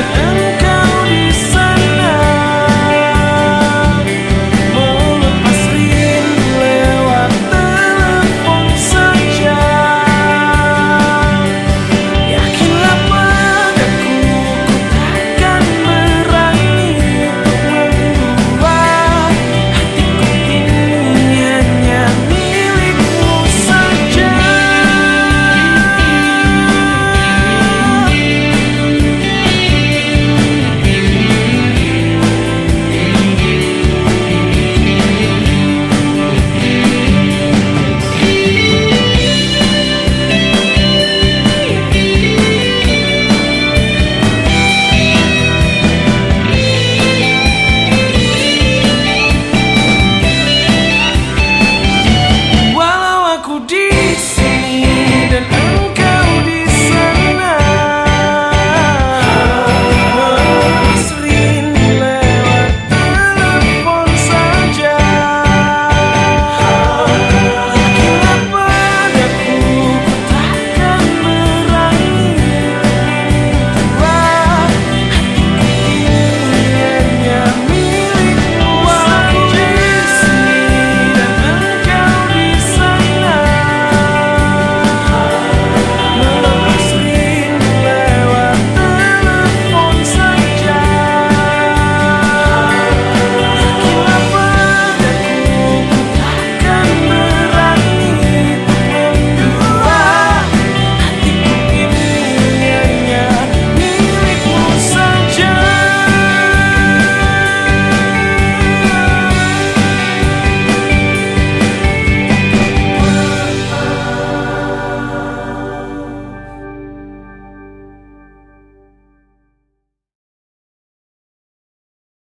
an end.